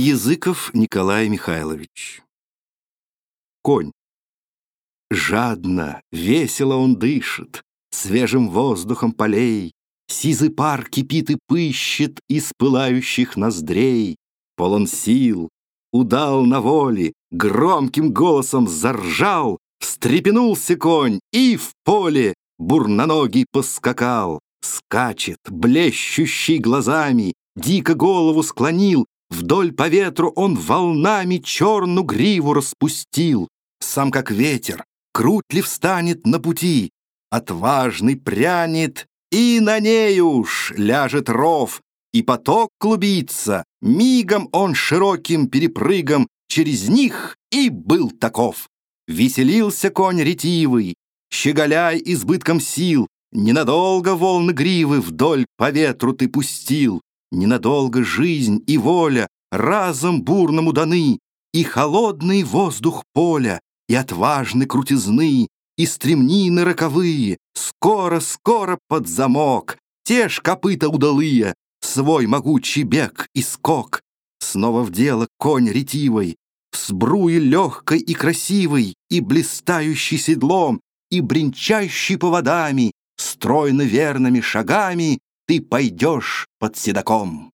Языков Николай Михайлович Конь Жадно, весело он дышит, Свежим воздухом полей, Сизый пар кипит и пыщет Из пылающих ноздрей. Полон сил, удал на воле, Громким голосом заржал, Встрепенулся конь и в поле Бурноногий поскакал. Скачет, блещущий глазами, Дико голову склонил, Вдоль по ветру он волнами Черну гриву распустил. Сам как ветер, круть ли встанет на пути, Отважный прянет, и на ней уж ляжет ров, И поток клубится, мигом он широким перепрыгом Через них и был таков. Веселился конь ретивый, щеголяй избытком сил, Ненадолго волны гривы вдоль по ветру ты пустил, Ненадолго жизнь и воля разом бурному даны, И холодный воздух поля, и отважны крутизны, И стремнины роковые, скоро-скоро под замок, Те ж копыта удалые, свой могучий бег и скок. Снова в дело конь ретивый, в сбруе легкой и красивой, И блистающий седлом, и бренчащий поводами, Стройно верными шагами Ты пойдешь под седаком.